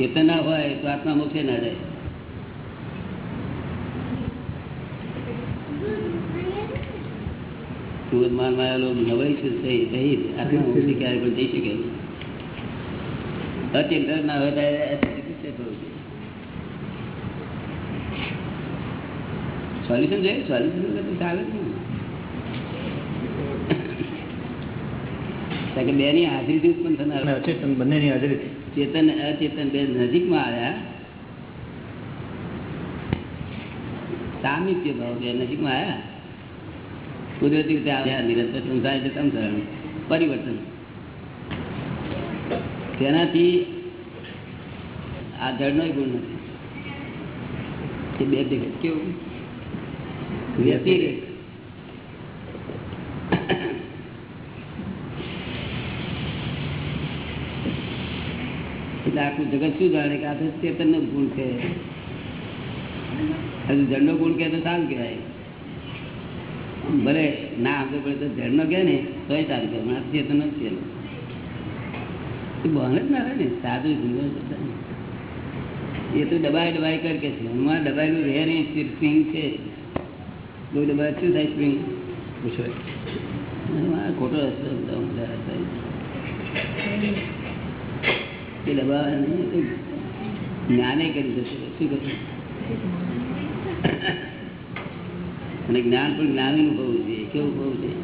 ચેતન હોય તો આત્મા મોક્ષે ના જાય. ક્રોધ માન માયા લોભ નવાઈ છે મોક્ષે ક્યારે પણ જઈ શકે અચેતન ના હોય ત્યારે. સોલ્યુશન છે સોલ્યુશન ચાલે નહીં કારણ કે બે ની હાજરીથી ઉત્પન્ન થનાર અચેતન બંને ની હાજરીથી. ચેતન અચેતન બે નજીકમાં આવ્યા. સામિત્ય ભાવ બે નજીકમાં આવ્યા. કુદરતી રીતે આવ્યા નિરંતર સંસાર સંસરણ પરિવર્તન. તેનાથી આ જળનો ગુણ નથી. એ બે ભેગા કેવું? વ્યતિરેક. એટલે આખું જગત શું જાણે કે આ તો ચેતન નો ગુણ છે હજુ જળનો ગુણ કે તો સારું કહેવાય. ભલે ના આપતો પડે તો જળનો કે ને તોય સારું કહેવાય. ચેતન જ છે એ જ ના રહે ને સાદું જીવન. એ તો દબાઈ દબાઈ કર કે છે. હમણાં દબાયેલું રહે નહીં સ્પ્રિંગ છે. બહુ દબાય શું થાય સ્પ્રિંગ? પૂછો. ખોટો રસ્તો તો જ્ઞાને કરી શું કરશે અને જ્ઞાન પણ જ્ઞાનીનું હોવું જોઈએ. કેવું હોવું જોઈએ?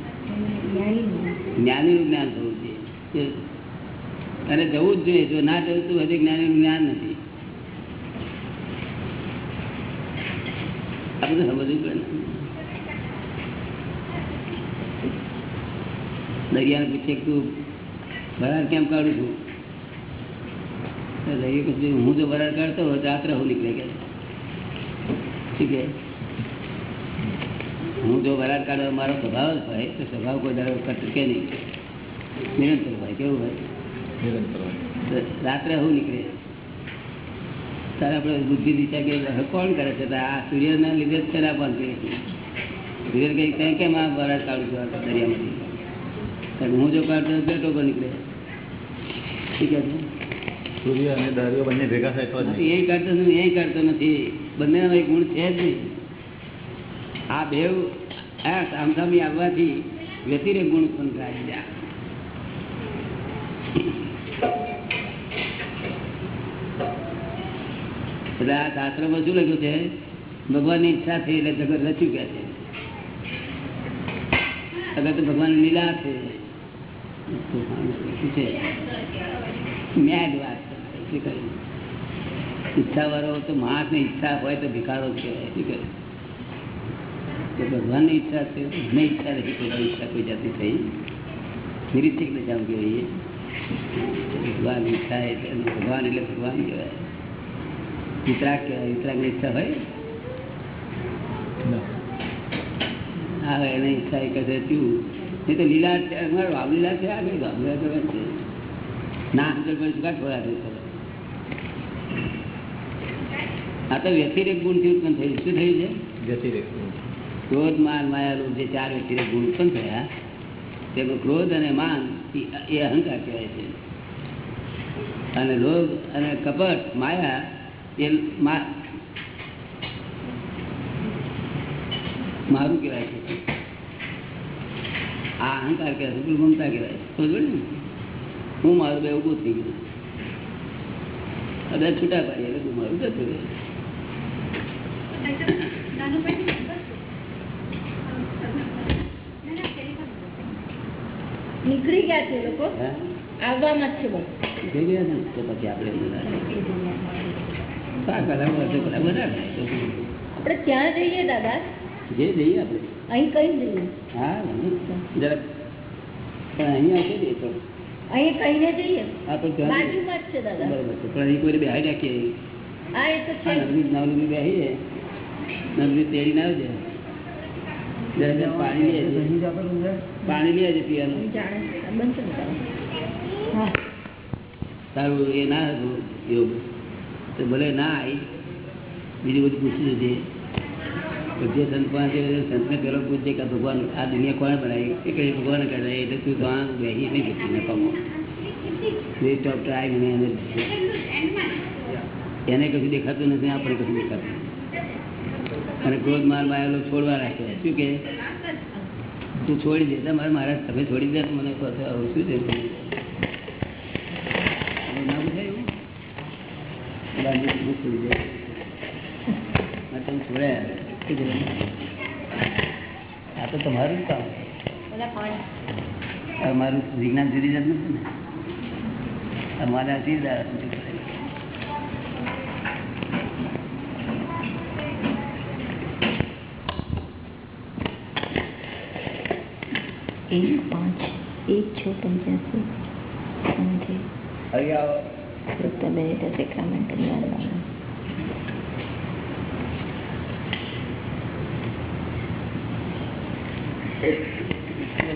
જ્ઞાનીનું જ્ઞાન હોવું જોઈએ. અને જવું જ જોઈએ. જો ના જવું તો હજી જ્ઞાનીનું જ્ઞાન નથી. આ બધું સમજવું પડે દરિયાને પૂછે તું બરાબર કેમ કાઢું છે, હું જો બરાબર કાઢતો હોય તો રાત્રે હું નીકળે કે શું કે હું જો બરાબર કાઢવા મારો સ્વભાવ જ હોય તો સ્વભાવ કોઈ દાડો કટકે નહીં નિરંતર હોય કેવું હોય નિરંતર હોય. તો રાત્રે હું નીકળે તારે આપણે બુદ્ધિ દિશા કે હવે કોણ કરે છે તો આ સૂર્યના લીધે જ છે ને આ બંધ કરીએ છીએ સૂર્ય કઈ કઈ કેમ આ બરાબર કાઢું છું આ દરિયામાંથી કારણ કે હું જો કાઢતો તો બે ટોકો નીકળે ઠીક છે સૂર્ય અને દરિયો બંને ભેગા થાય એ કાઢતો નથી એ કાઢતો નથી. બંનેનો ગુણ છે જ નહીં. આ બેવ, આ સામસામી આવવાથી વ્યતિરેક ગુણ ઉત્પન્ન થાય છે. એટલે આ શાસ્ત્રમાં શું લખ્યું છે? ભગવાનની ઈચ્છા થઈ એટલે જગત રચ્યું કે છે. અગર તો ભગવાનની લીલા છે. શું છે મેદ વાત છે. શું કહ્યું ઈચ્છા વાળો તો માણસની ઈચ્છા હોય તો ભિખારો જ કહેવાય. શું કહ્યું તો ભગવાનની ઈચ્છા છે મને ઈચ્છા નથી કોઈ ઈચ્છા કોઈ જાતની થઈ. નિરીક્ષક દશા કહેવાય ભગવાન ઈચ્છા એટલે એને ભગવાન એટલે ભગવાન કહેવાય. વિતરાગ કહેવાય. વિતરાગની ઈચ્છા હોય? ના. હા એને ઈચ્છા એ કહે થયું નહીં તો લીલા છે અમારે વાવલીલા છે આગળ વાવલીલા કરવાની છે? ના સમજણ પડે શું કાંઈ થોડા થઈ કરે આ તો વ્યતિરેક ગુણથી ઉત્પન્ન થયું. શું થયું છે? વ્યતિરેક ક્રોધ માન માયા રૂપ જે ચાર વ્યતિરેક ગુણ ઉત્પન્ન થયા તેમાં ક્રોધ અને માન એ- અહંકાર કહેવાય છે. અને લોભ અને કપટ માયા એ મારું કહેવાય છે. આ અહંકાર કહેવાય છે મમતા કહેવાય છે. ને? હું મારું બે ઉભું થઈ ગયું. બધા છૂટા પાડીએ એટલે તું મારું જતું રહે. નીકળી ગયા છે લોકો? આવવામાં જ છે બસ. થઈ ગયા ને? તો પછી આપણે બધા હા, કલાક વર્ષે કલાક બધા ખાય તો શું? આપણે ત્યાં જઈએ દાદા. જે જઈએ આપણે. અહીં કઈ જઈએ? હા જરા પણ ને તો. અહીં કહીને જઈએ? બાજુમાં જ છે દાદા. બરાબર છે. પણ અહીં કોઈને બેહાઈ રાખીએ. હા એ તો છે બેહીએ. તેડીને આવજે. જરાક જરાક પાણી લઈ પાણી લઈ આવજે પીવાનું. છે. તારું? એ ના હતું યોગ તો ભલે ના આવી. બીજું બધું પૂછી લેજે જે. સંત પાસે સંતને પેલો પૂછે કે આ ભગવાન આ દુનિયા કોણે બનાવી? એ કહે ભગવાન કરાય એટલે તું તો આ બેસી નહીં શકતી નકામો વેસ્ટ ઓફ ટાઈમ એને કશું દેખાતું નથી આપણે કશું દેખાતું નથી. અને ક્રોધ માર માયેલો છોડવા રાખે શું કે? તું છોડી દે. તમારે મારા તમે છોડી દે મને આવું શું છે? ના બુઝાય એવું? છોડી દે આ તમે છોડ્યા. આ તો તમારું જ કામ. મારું વિજ્ઞાન જુદી જ નથી ને. અમારે સીધા એક પાંચ એક છ પંચ્યાસી સાંજે હવે આવો doctor Benita Sacramento Ahmedabad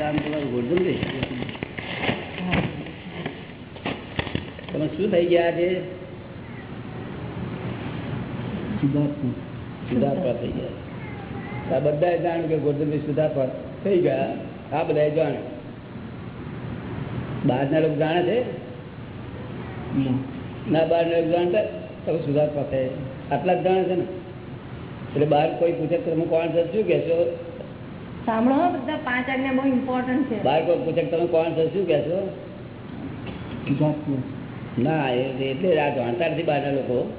Ram તમારું ગોળધન રે તમે શું થઈ ગયા છે સુધારપા થઈ ગયા આ બધા જાણ કે ગોરધનભાઈ સુધારપા થઈ ગયા આ બધા જાણે. બહારના લોકો જાણે છે? ના બહારના લોકો જાણતા તમે સુધાર પાસે. આટલા જ જાણે છે ને. એટલે બહાર કોઈ પૂછે કે તમે કોણ છો શું કહેશો? સાંભળો બધા પાંચ આજ્ઞા બહુ ઇમ્પોર્ટન્ટ છે. બહાર કોઈ પૂછે તમે કોણ છો શું કહેશો? ના એટલે આ જાણતા નથી બહારના લોકો.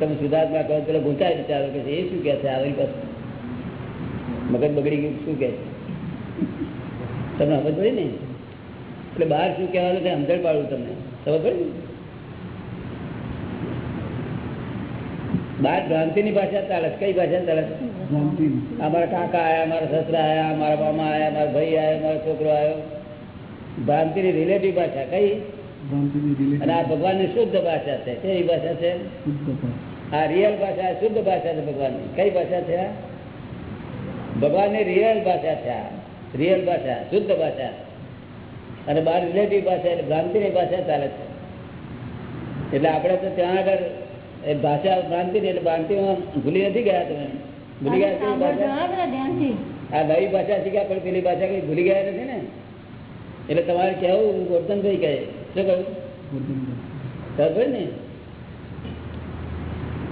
તમે સુધાર્થમાં કહો પેલો ગુંચાય વિચારો કે છે એ શું કહે છે આવી પાસે મગજ બગડી ગયું શું કહે છે? તમને ખબર પડી ને? એટલે બહાર શું કહેવાનું છે? સમજણ પાડું તમને. ખબર પડી ને? બહાર ભ્રાંતિની ભાષા ચાલે કઈ ભાષા ચાલે અમારા કાકા આવ્યા અમારા સસરા આવ્યા અમારા મામા આવ્યા અમારા ભાઈ આવ્યા અમારો છોકરો આવ્યો ભ્રાંતિની રિલેટિવ ભાષા કઈ? અને આ ભગવાનની શુદ્ધ ભાષા છે. કઈ ભાષા છે? આ રિયલ ભાષા શુદ્ધ ભાષા છે ભગવાનની. કઈ ભાષા છે ભગવાનની રિયલ ભાષા છે આ. રિયલ ભાષા શુદ્ધ ભાષા. અને બહાર રિલેટિવ ભાષા એટલે ભ્રાંતિની ભાષા ચાલે છે. એટલે આપણે તો ત્યાં આગળ એ ભાષા ભ્રાંતિની એટલે ભ્રાંતિમાં ભૂલી નથી ગયા તમે? ભૂલી ગયા કેવી ભાષા? આ નવી ભાષા શીખ્યા પણ પેલી ભાષા કઈ ભૂલી ગયા નથી ને? એટલે તમારે કેવું ગોરધનભાઈ કહે. શું કહ્યું? ખબર ને?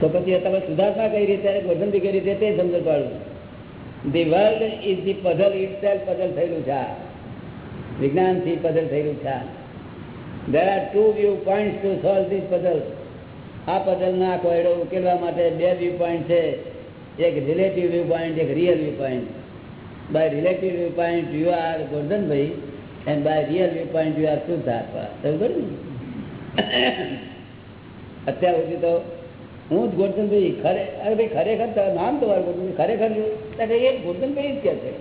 તો પછી તમે સુધારતા કઈ રીતે ગોરધનભાઈ કઈ રીતે તે સમજ પાડું the world is the puzzle itself puzzle થયેલું છે. વિજ્ઞાનથી પઝલ થયેલું છે. There are two view point to solve this puzzle આ પઝલના કોયડો ઉકેલવા માટે બે વ્યૂ પોઈન્ટ છે. એક રિલેટિવ વ્યૂ પોઈન્ટ એક real view point by relative view point you are Gordhanbhai and by real view point you are શુદ્ધાત્મા સમજ અત્યાર સુધી તો હું જ ગોર્ધનભાઈ ખરે, અરે ભાઈ, ખરેખર નામ તમારું ગોરધનભાઈ ખરેખર તારે એ ગોરધનભાઈ જ કહે છે?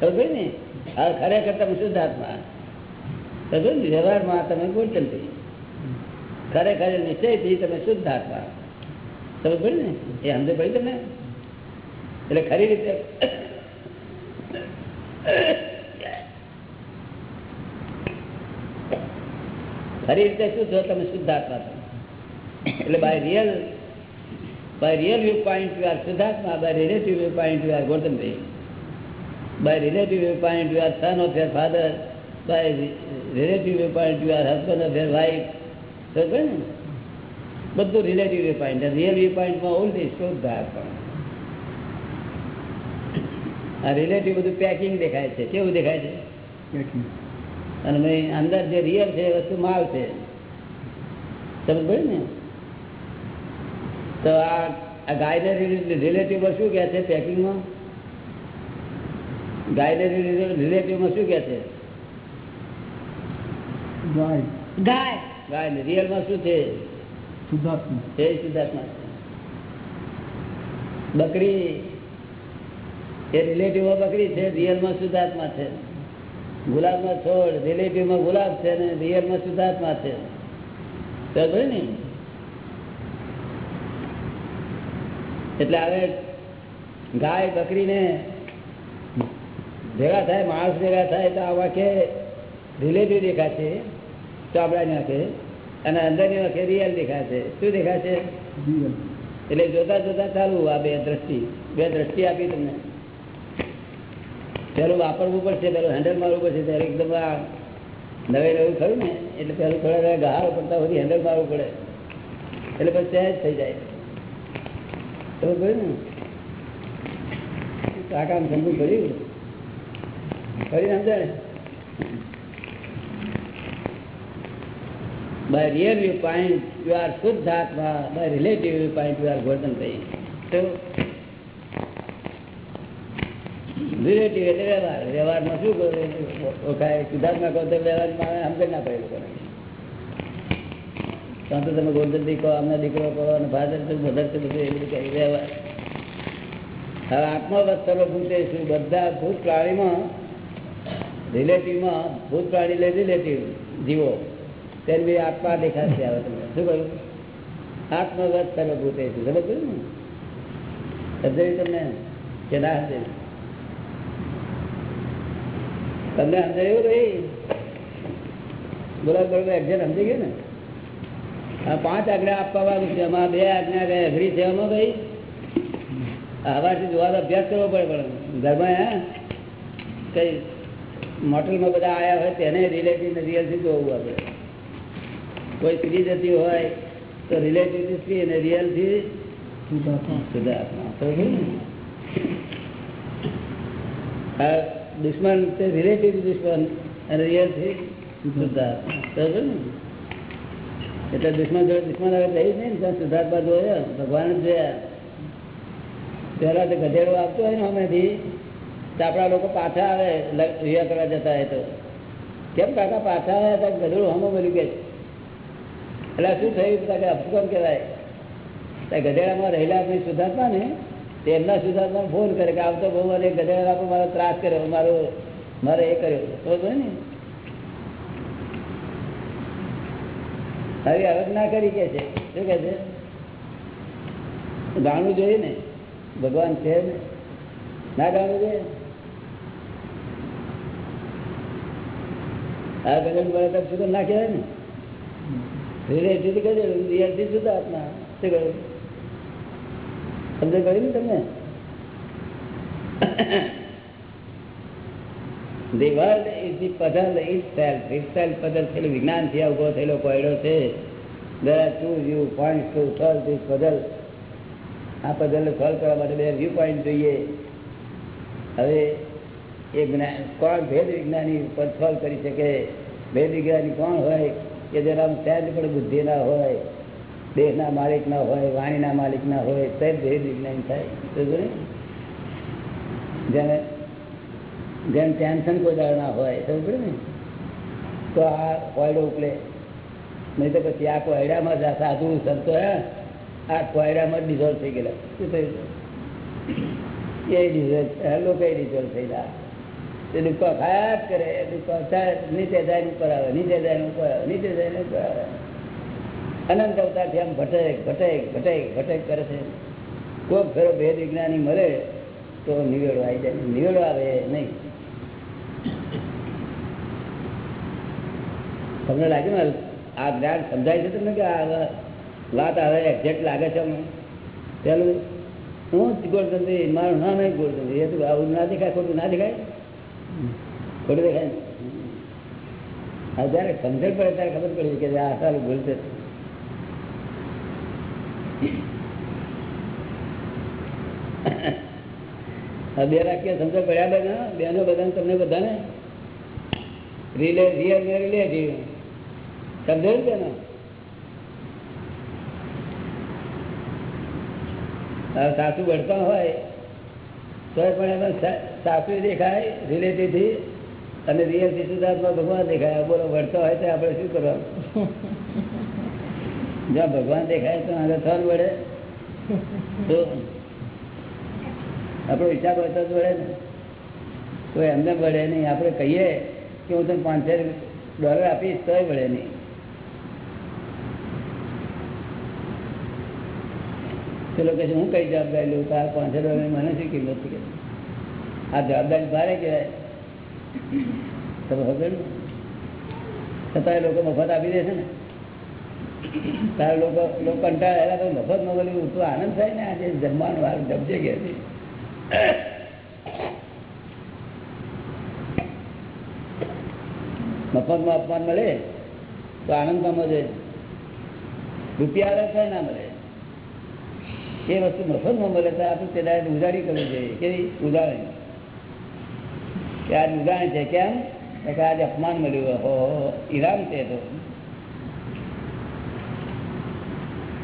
સમજ ને? હવે ખરેખર તમે શુદ્ધાત્મા સમજ ને? વ્યવહારમાં તમે ગોરધનભાઈ ખરેખર નિશ્ચયથી તમે શુદ્ધાત્મા પડી ને? એ સમજ પડી તમને? એટલે ખરી રીતે ખરી રીતે શું છો? તમે શુદ્ધાત્મા એટલે by real by real view point you are By relative relative view are you are By by relative view are you are your father. Your father by relative are husband you are wife. So, બધું relative view point real view પોઈન્ટમાં already પણ આ relative બધું packing દેખાય છે. કેવું દેખાય છે? અને અંદર જે રિયલ છે એ વસ્તુ માલ છે. સમજ ને? તો આ ગાયને રિલેટિવમાં શું કહે છે પેકિંગમાં ગાયને રિલેટિવમાં શું કહે છે? ગાય. ગાય. રિયલમાં શું છે? એ શુદ્ધાત્મા. છે બકરી એ રિલેટિવમાં બકરી છે રિયલમાં શુદ્ધાત્મા છે. ગુલાબમાં છોડ રિલેટિવમાં ગુલાબ છે ને રિયલમાં શુદ્ધાત્મા છે. ને? એટલે હવે ગાય બકરીને ભેગા થાય માણસ ભેગા થાય તો આ વાંકે રિલેટિવ દેખાશે ચામડાની વાંકે અને અંદરની વાંકે રિયલ દેખાશે શું દેખાશે એટલે જોતા જોતા ચાલુ આ બે દ્રષ્ટિ. બે દ્રષ્ટિ આપી તમને. પેલું વાપરવું પડશે પેલું હેન્ડલ મારવું પડશે ત્યારે એકદમ આ નવે નવું ખરું ને? એટલે પેલું થોડા ગહારો પડતા સુધી હેન્ડલ મારવું પડે. એટલે પછી સહેજ થઈ જાય. ખબર પડી ને? કાકાને સમજવું પડ્યું ફરી સમજાય by real viewpoint you are Shuddha Atma, by relative viewpoint you are Gordon Bhai. તો રિલેટિવ એટલે વ્યવહાર. વ્યવહારમાં શું કરે ઓળખાય સિદ્ધાર્થમાં કહો તો વ્યવહારમાં સમજ ના પડે લોકોને? ત્યાં તો તમે ગોરધન દીકરો આમના દીકરો કહો અને ફાધર છે, મધર છે, બધું એવું કહી રહ્યા હવે આત્મવત સર્વભૂતે શું? બધા ભૂત પ્રાણીમાં રિલેટિવમાં ભૂત પ્રાણી લે રિલેટિવ જીવો. તેને બી આત્મા દેખાશે આવે તમને. શું કહ્યું? આત્મવત સર્વભૂતે શું? સમજ ને? સમજાયું તમને? કે ના હશે તમને સમજાયું રહી બોલા બરાબર એક્ઝેક્ટ સમજી ગયું ને? પાંચ આજ્ઞા આપવાનું છે. એમાં બે આજ્ઞા કઈ અઘરી છે એમાં ભાઈ. હવાથી જોવાનો અભ્યાસ કરવો પડે પણ. ઘરમાં, હે? કઈ મોટલમાં બધા આયા હોય તેને રિલેટિવ રિયલથી જોવું આપણે કોઈ સ્ત્રી જતી હોય તો રિલેટિવ સ્ત્રી અને રિયલથી શુદ્ધાત્મા. સમજ ને? આ દુશ્મન તે રિલેટિવ દુશ્મન અને રિયલથી શુદ્ધાત્મા? એટલે દુશ્મન જોડે દુશ્મન હવે રહી જ નહીં ને બાદ જોયા ભગવાન જોયા પેલા તો ગધેડો આવતો હોય ને અમેથી તો આપણા લોકો પાછા આવે રિયા કરવા જતા હોય તો. કેમ કાકા, પાછા આવ્યા હતા ગધેડું હમો મળી ગઈ એટલે શું થયું? તો કે અપકમ કહેવાય? તો ગધેડામાં રહેલા આપણી સુધાર્થમાં ને, તે એમના સુધાર્થમાં ફોન કરે કે આવતો બહુ મને ગધેડા મારો ત્રાસ કર્યો, મારો મારે એ કર્યો. બરોબર ને. હવે ના કરી કે છે? શું કે છે? જાણવું જોઈએ ને? ભગવાન છે ને? ના જાણવું જોઈએ? આ ગગન બળતક સુધી ના કહેવાય ને? રિલેટિવ કહે રિયલથી સુધા આત્મા શું કહ્યું સમજ કરી ને તમને? The world is the puzzle itself. Itself puzzle થયેલું વિજ્ઞાનથી આ ઊભો થયેલો કોયડો છે. There are two view points to solve this. આ puzzle સોલ્વ કરવા માટે બે વ્યૂ પોઈન્ટ જોઈએ. હવે એ જ્ઞાન કોણ ભેદ વિજ્ઞાની ઉપર સોલ્વ કરી શકે? ભેદ વિજ્ઞાની કોણ હોય? કે જેના સહેજ પણ બુદ્ધિ ના હોય દેહના માલિક ના હોય વાણીના માલિક ના હોય તે ભેદ વિજ્ઞાની થાય. જેને જેમ ટેન્શન કોઈ દાડો ના હોય સમજ ને? તો આ કોયડો ઉપલે. નહીં તો પછી આ કોયડામાં જ સાધુ સંતો, હે? આ કોયડામાં જ ડિઝોલ્વ થઈ ગયેલા. શું થયું એ ડિઝોલ્વ લોકો ડિઝોલ્વ થયેલા? તે દુઃખો ખાયા જ કરે દુઃખો નીચે જાય ઉપર આવે, નીચે જાય ઉપર આવે, નીચે જાય ઉપર આવે. અનંત અવતારથી આમ ભટક ભટક ભટક ભટક કરે છે. કોઈક ફેરો ભેદ વિજ્ઞાની મળે, તો નિવેડો આવી જાય. નિવેડો આવે નહીં. તમને લાગ્યું ને આ જ્ઞાન સમજાય છે તમને કે આ વાત હવે એક્ઝેક્ટ લાગે છે અમને પેલું હું જ ગોળચંદ્રી મારું ના નહીં ગોળચંદ્રી એ તો આવું ના દેખાય, ખોટું ના દેખાય? ખોટું દેખાય ને? જયારે સમજણ પડે ત્યારે ખબર પડી કે આ સારું ભૂલ છે. બે રાખીએ સમજ પડ્યા બેન બેનો બધા તમને બધાને? રિલે, રિયલ રિલેટિવ સમજાયું ના? સાસુ વળતા હોય તો પણ એમાં સાસુ દેખાય રિલેટિવથી અને રિયલથી ભગવાન દેખાય. બોલો વળતા હોય તો આપણે શું કરવાનું? જ્યાં ભગવાન દેખાય તો આગળ થવાનું વળે તો આપણો હિસાબ હોય તો વળે ને. કોઈ એમને વળે નહીં. આપણે કહીએ કે હું તને પાંચસો ડોલર આપીશ, તોય વળે નહીં. પેલો કહે છે હું કઈ જવાબદારી લઉં તાર પાંચ હજાર મને શું કિંમત છે? કે આ જવાબદારી ભારે કહેવાય. તમે ખબર ને? છતાં લોકો મફત આપી દે છે ને. તારા લોકો કંટાળેલા તો મફતમાં તો આનંદ થાય ને આજે જમવાનું વાર જમજે કે મફતમાં અપમાન મળે તો આનંદ મળે છે રૂપિયા તો ના મળે. એ વસ્તુ મફતમાં મળે તો આપણે તે ઉધારી કરવી જોઈએ. કેવી? ઉદાહરણ કે આજ ઉદાહરણ છે કેમ? કે આજે અપમાન મળ્યું. હો ઈરામ છે તો.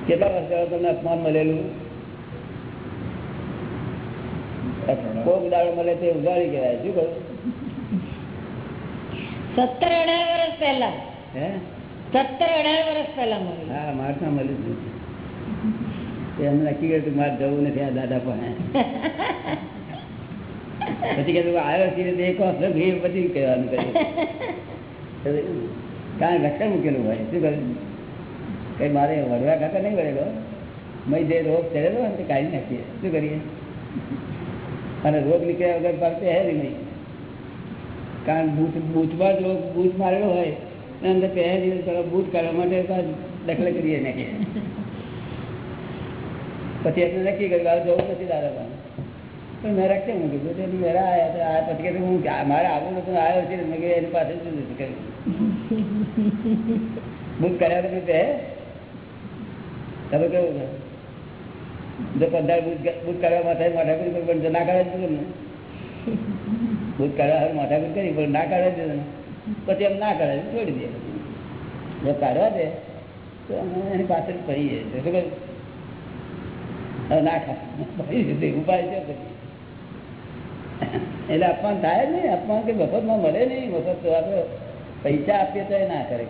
કેટલા વર્ષ તમને અપમાન મળેલું? કોક દાડો મળે તે ઉગાડી કહેવાય. શું કહ્યું? સત્તર અઢાર વર્ષ પહેલા. હે? સત્તર અઢાર વર્ષ પહેલા મળ્યું. હા મારતા મળ્યું એમ નક્કી કર્યું મારે જવું નથી, આ દાદા પણ પછી કે આવ્યો છે એક વખત ભીડ પછી કહેવાનું કહ્યું કારણ રક્ષણ મૂકેલું હોય, શું કર્યું કઈ મારે વડવા ખાતા નહીં વળેલો? મેં જે રોગ ચડેલો ને કાઢી નાખીએ. શું કરીએ? અને રોગ નીકળ્યા વગર પાકતે હે નહીં. કારણ બૂથ બૂથમાં જ રોગ બૂથ મારેલો હોય, એના અંદર પહેરી બૂથ કાઢવા માટે દખલ કરીએ નાખીએ. પછી એટલે નક્કી કર્યું આ જવું નથી દાદા પણ. મેં રખે હું કીધું તો એની આવ્યા આ પછી કીધું હું મારે આવું નતું આવ્યો છે. મેં કીધું એની પાસે જ નથી કર્યું? બુક કર્યા પછી તે તમે કેવું છે? જો પંદર બુક કરવા માથે માથાકૂટ કરી પણ ના કાઢે તો ને. બુક કરવા હવે માથાકૂટ કરી પણ ના કાઢે ને. પછી એમ ના કાઢે છોડી દે. જો કાઢવા દે તો અમે એની પાછળ ફરીએ શું એટલે અપમાન થાય જ અપમાન કે મફતમાં મળે નહીં. મફત તો પૈસા આપીએ તો ના કરે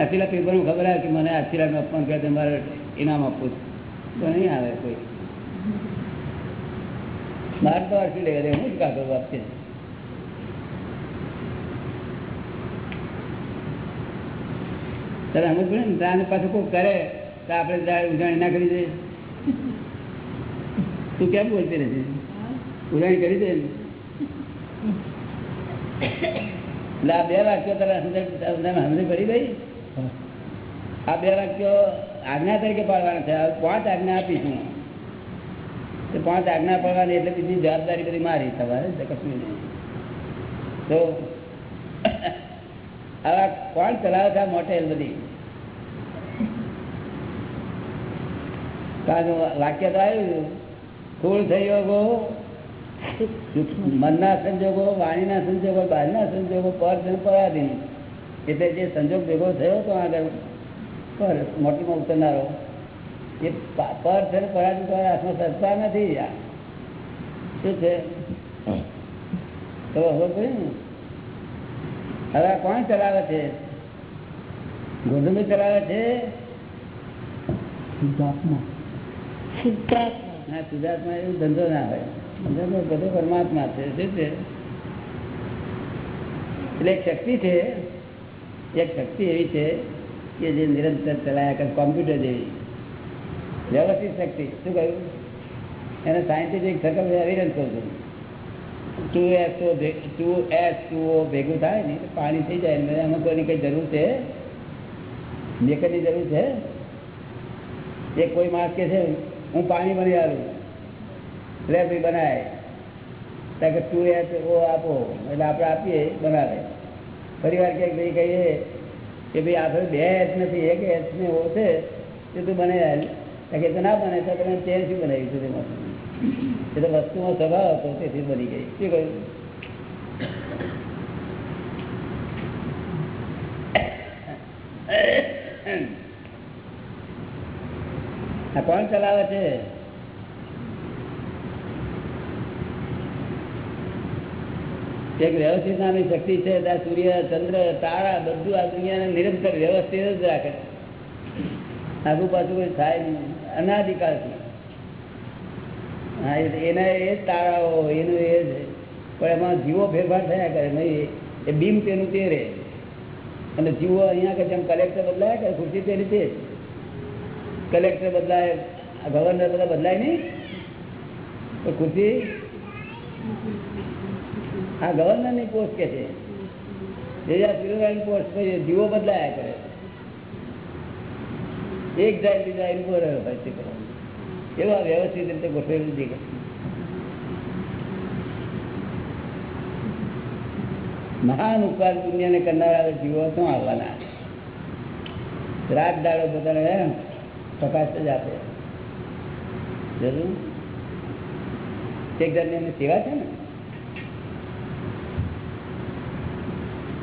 આખીલા પેપરમાં ખબર આવે કે મને આખીલાનું અપમાન કરે મારે ઇનામ આપવું. તો નહીં આવે કોઈ. મારે તો લેવા દે હું જ કાગળ આપશે તારે અમુક ને, તારે પાછું કોઈ કરે તો આપણે ઉજાણી ના કરી દે તું કેમ બોલતી રહે ઉજાણી કરી દે એટલે આ બે વાક્યો તારા સમજ સમજ પડી ગઈ આ બે વાક્યો આજ્ઞા તરીકે પાડવાના છે. પાંચ આજ્ઞા આપીશું. પાંચ આજ્ઞા પાડવાની એટલે બીજી જવાબદારી બધી મારી તમારે કશું નહીં. તો, આવા કોણ ચલાવે છે મોટેલ બધી? કારણ વાક્ય તો આવ્યું સ્થૂળ સંયોગો મનના સંજોગો વાણીના સંજોગો બહારના સંજોગો પર પરાધીન. એટલે જે સંજોગ ભેગો થયો તો આગળ પર મોટીમાં ઉતરનારો એ પ- પર છે ને પરાધીન તમારા હાથમાં સત્તા નથી. આ શું છે? તો ખબર પડી ને? હવે કોણ ચલાવે છે? ગોધમી ચલાવે છે? ના શુદ્ધાત્મા એવું ધંધો ના હોય. ધંધો બધો પરમાત્મા છે, શું છે? એટલે એક શક્તિ છે, એક શક્તિ એવી છે કે જે નિરંતર ચલાયા કરે, કોમ્પ્યુટર જેવી. વ્યવસ્થિત શક્તિ. શું કહ્યું? એને સાયન્ટિફિક સર્કલ એવિડન્સ કહું two S two S two O ભેગું થાય ને પાણી થઈ જાય ને, એમાં કોઈની કઈ જરૂર છે? મેકરની જરૂર છે? એ કોઈ માણસ કે છે? હું પાણી બની આવું લે ભાઈ, બનાય. ત્યાં કે તું એચ ઓ આપો. એટલે આપણે આપીએ, બનાવે. ફરી વાર ક્યાંક ભાઈ કહીએ કે ભાઈ આપણે બે એચ નથી, એક એચ ને ઓ છે, એ તું બને કે તો ના બને, તો તમે ચેન શું બનાવ્યું છે એ તો વસ્તુનો સ્વભાવ હતો, તેથી બની ગઈ. શું કહ્યું? આ કોણ ચલાવે છે? એક વ્યવસ્થિત નામની શક્તિ છે, ત્યાં સૂર્ય, ચંદ્ર, તારા, બધું આ દુનિયાને નિરંતર વ્યવસ્થિત જ રાખે. આગુ પાછું કોઈ થાય નહીં. અનાધિકારથી. હા એના એ જ તારાઓ, એનું એ જ. પણ એમાં જીવો ફેરફાર થયા કરે. નહીં, એ બીમ તેનું તે રહે. અને જીવો અહીંયા કે જેમ કલેક્ટર બદલાયા કે ખુરશી તેની તે કલેક્ટર બદલાય, ગવર્નર બધા બદલાય નહીં? તો ખુરશી ગવર્નરની પોસ્ટ કે છે. જીવો બદલાયા કરે. એક જાય, બીજા કરવાનું. વ્યવસ્થિત રીતે ગોઠવેલું છે મહાન ઉપકાર દુનિયાને કરનારા જીવો શું આવવાના. રાત દાડો બધાને પ્રકાશ જ આપે. જરૂર? એક જાતની એમની સેવા છે ને?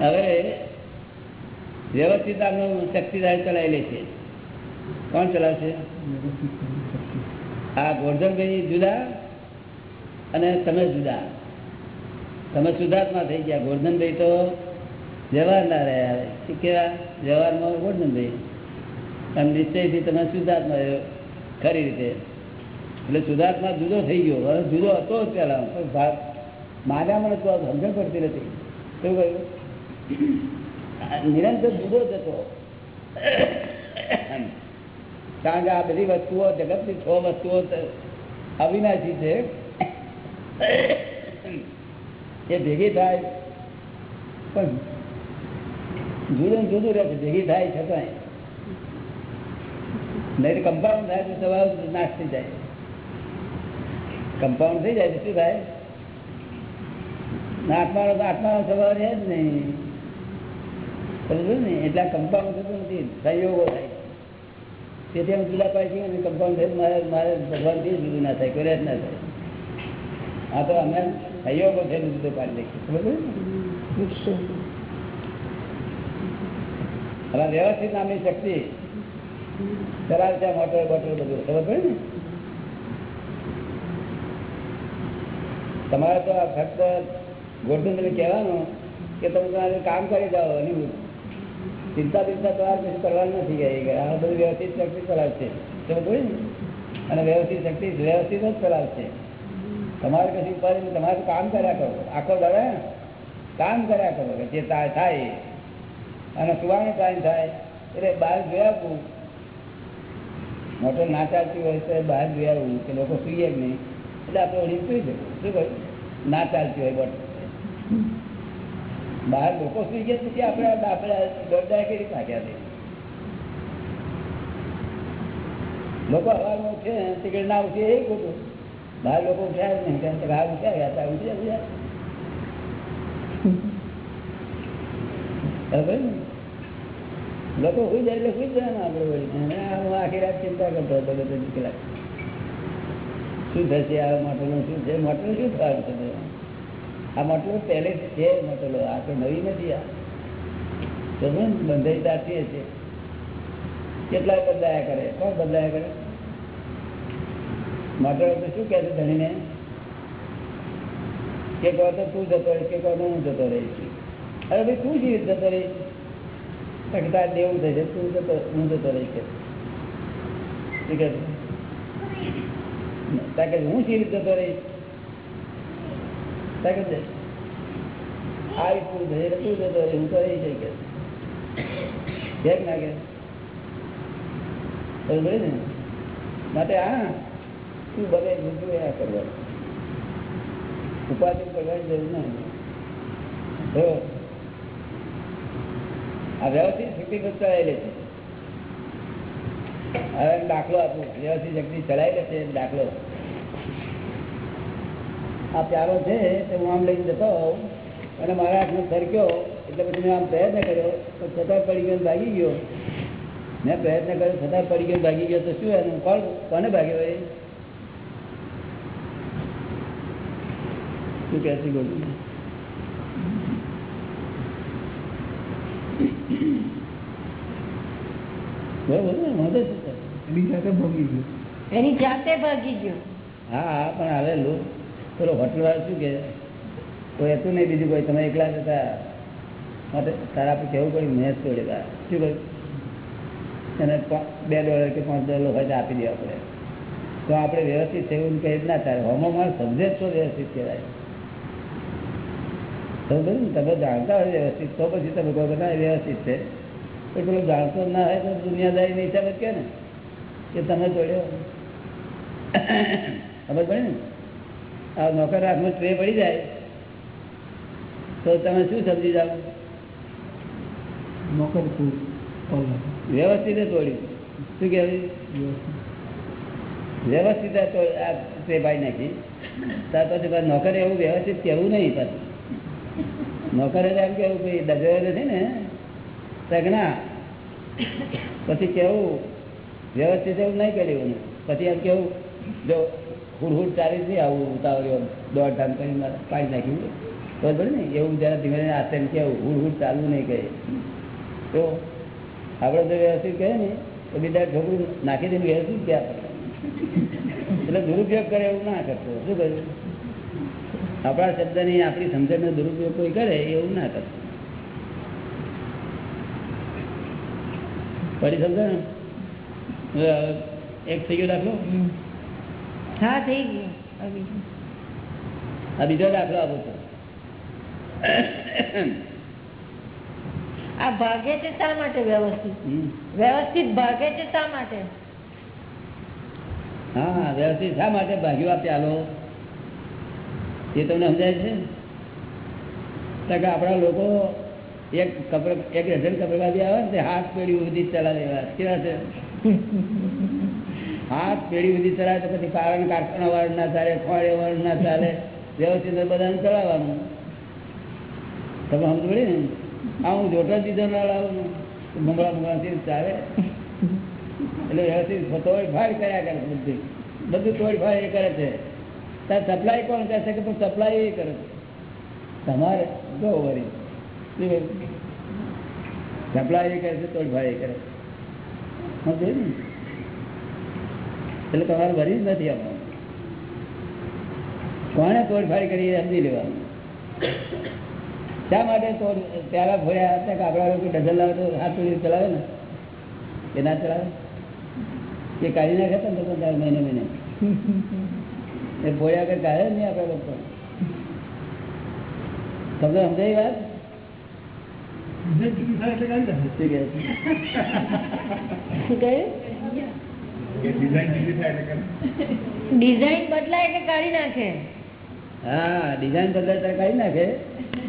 હવે વ્યવસ્થિત આપણું શક્તિદાર ચલાવી લે છે. કોણ ચલાવશે? આ ગોરધનભાઈ જુદા અને તમે જુદા. તમે સુધાર્થમાં થઈ ગયા. ગોરધનભાઈ તો વ્યવહારના રહ્યા. કેવા વ્યવહારમાં ગોરધનભાઈ. એમ નિશ્ચયથી તમે શુદ્ધાત્મા ખરી રીતે. એટલે શુદ્ધાત્મા જુદો થઈ ગયો. હવે જુદો હતો જ પેલા પણ ભાગ માન્યામાં નતો આવતો, સમજણ પડતી નથી. શું કહ્યું? નિરંતર જુદો જ હતો. કારણ કે આ બધી વસ્તુઓ જગતની છ વસ્તુઓ અવિનાશી છે. એ ભેગી થાય. પણ જુદું જુદું રહે ભેગી થાય છતાંય નહીં કમ્પાઉન્ડ થાય તો સ્વભાવ નાશ થઈ જાય. કમ્પાઉન્ડ થઈ જાય શું થાય? આત્માનો તો આત્માનો સ્વભાવ રહે જ નહીં. સમજો ને? એટલે કમ્પાઉન્ડ થતું નથી. સંયોગો થાય. તેથી અમે જુદા પાડી છીએ અને કમ્પાઉન્ડ થાય મારે મારે ભગવાનથી જુદું ના થાય કોઈ જ ના થાય. આ તો અમે સંયોગો થઈને જુદો પાડી દઈએ સમજો હવે વ્યવસ્થિત નામની શક્તિ. ચલાવે છે મોટર બોટર બધું ખબર પડે ને? તમારે તો ફક્ત ગોઠવણ કહેવાનું કે તમે કામ કરી જાઓ અને ચિંતા ચિંતા તમારે કશું કરવાનું નથી કે આ બધું વ્યવસ્થિત શક્તિ ચલાવશે ખબર પડે ને? અને વ્યવસ્થિત શક્તિ વ્યવસ્થિત જ ચલાવશે તમારે કશું પડે તમારે કામ કર્યા કરો. આખો દાડે કામ કર્યા કરો કે જે થાય. અને સુવાનો ટાઈમ થાય, એટલે બહાર જોયા મોટર ના ચાલતી હોય તો બહાર જોઈ આવવું કે લોકો સુઈએ જ નહીં, એટલે આપણે ઓળી સુઈ જવું શું કહ્યું? ના ચાલતી હોય બોટ. બહાર લોકો સુઈ ગયા પછી આપણે આપણે દોડદાય કેવી રીતે નાખ્યા છે? લોકો હવામાં ઉઠે ને તે ના ઉઠે, એ ખોટું. બહાર લોકો ઉઠ્યા જ નહીં, કારણ કે બહાર ઉઠ્યા ગયા હતા ઉઠ્યા ઉઠ્યા બરાબર? ને લોકો સુઈ જાય એટલે સુઈ જ જવાનું આપણે વળી. હું આખી રાત ચિંતા કરતો હતો બધો કલાક. શું થશે આ મોટરનું, શું છે? મોટર શું થવાનું છે આ મોટલો પહેલે છે મોટલો આ તો નવી નથી આ. સમજો બંધાઈ દાટીએ છે. કેટલાય બદલાયા કરે? કોણ બદલાયા કરે? મોટલો તો શું કહે છે ધણીને? કે કહો તો તું જતો રહીશ કે કહો હું જતો રહીશ અરે ભાઈ, તું જીવિત જતો રહીશ તાર દેવું જાય તું જતો હું જતો રહીશ કે હું જીવિત જતો રહીશ તાકે કે આ તું એટલે તું જતો રહીશ હું તો રહી જઈ કે કેમ ના ને? માટે હા તું બને બધું આ કરવા ઉપાધિ કરવાની જરૂર નહીં આ વ્યવસ્થિત શક્તિ ચલાવેલી છે. હવે દાખલો આપું. વ્યવસ્થિત શક્તિ ચલાવેલી છે દાખલો. આ પ્યારો છે તે હું આમ લઈને જતો હોઉં. અને મારા હાથમાં સરક્યો, એટલે પછી મેં આમ પ્રયત્ન કર્યો, તો છતાં પડી ગયો ભાગી ગયો. મેં પ્રયત્ન કર્યો, છતાં પડી ગયો ભાગી ગયો, તો શું એનું? કોણ, કોને ભાગ્યો એ? શું કહે છે ગોવિંદ બરોબર ને વાંધો શું છે? એની જાતે ભાગી ગયો. હા હા પણ હવે લો પેલો હોટલ શું કે કોઈ હતું નહીં બીજું કોઈ? તમે એકલા જ હતા. માટે તારા આપણે કહેવું પડ્યું મેં જ તોડેલા શું કહ્યું એને બે ડોલર કે પાંચ ડોલર હોય તો આપી દેવા પડે. તો આપણે વ્યવસ્થિત થયું કહી જ ના ચાલે હોમો માણસ સમજે જ તો વ્યવસ્થિત કહેવાય. તમે જાણતા હોય વ્યવસ્થિત તો પછી તમે કહો કે ના વ્યવસ્થિત છે. પણ પેલો જાણતો ના હોય તો દુનિયાદારી નહીં સમજ કે ને કે તમે જોડ્યો ખબર પડે ને? આ નોકર હાથમાં ટ્રે પડી જાય તો તમે શું સમજી જાઓ? નોકર વ્યવસ્થિત તોડ્યું શું કહેવાય? વ્યવસ્થિત આ ટ્રે પાડી નાખી. ત્યાર પછી નોકર નોકરે એવું વ્યવસ્થિત કહેવું નહીં પાછું નોકરે એમ કેવું કે ડગર નથી ને, સગના. પછી કેવું, વ્યવસ્થિત એવું નહીં કર્યું પછી એમ કેવું, જો હુડહુડ હુડ ચાલી નહીં આવું ઉતાવળ દોઢ ધામ કરી પાણી નાખ્યું બરાબર ને? એવું જરા ધીમે ધીમે આસ્તે એમ કેવું, હુડહુડ હુડ ચાલવું નહીં કહે તો આપણે જો વ્યવસ્થિત કહે ને, તો બીજા છોકરું નાખી દઈને વ્યવસ્થિત ક્યાં? એટલે દુરુપયોગ કરે એવું ના કરતો. શું કર્યું? આપણા શબ્દની આપણી સમજણનો દુરુપયોગ કોઈ કરે એવું ના કરતો ફરી સમજણ? એક થઈ ગયો દાખલો? હા થઈ ગયો. આ બીજો. દાખલો આપો છો. આ ભાગે છે શા માટે વ્યવસ્થિત? વ્યવસ્થિત ભાગે છે શા માટે? હા વ્યવસ્થિત શા માટે ભાગ્યો આ પ્યાલો એ તમને સમજાય છે? કારણ કે આપણા લોકો એક કપડ એક ડઝન કપડવાદી આવે ને હાથ પેઢી સુધી ચલાવે એવા. કેવા છે? હાથ પેઢી સુધી ચલાવે તો પછી કારણ કારખાના વાળું ના ચાલે, ખોળે વાળું ના ચાલે, વ્યવસ્થિત બધાને ચલાવવાનું. તમે સમજ પડી ને? આ હું જોટો દીધો ના લાવું ભમરા ભમરાથી ચાલે. એટલે વ્યવસ્થિત તોડફાડ કર્યા કરે બધું. બધું તોડફાડ એ કરે છે. તાર સપ્લાય કોણ કરશે કે તું સપ્લાય એ કરે તમારે જો વરી સપ્લાય એ કરે છે તો ભાઈ કરે સમજ્યો ને? એટલે તમારે ભરી જ નથી આપવાનું. કોણે તોડફાડ કરી સમજી લેવાનું. શા માટે તોડ? પહેલા ફોડ્યા હતા કે આપણા લોકો ડઝલ લાવે તો હાથ ચલાવે ને? એ ના ચલાવે? એ કાઢી નાખે તો મહિને મહિને. એ ફોડ્યા વગર કાઢે જ નહીં આપણા લોકો તમને સમજાય વાત? શું કહે? છે? શું કહ્યું ડિઝાઇન બદલાય એટલે કાઢી નાખે. હા ડિઝાઇન બદલાતા કાઢી નાખે.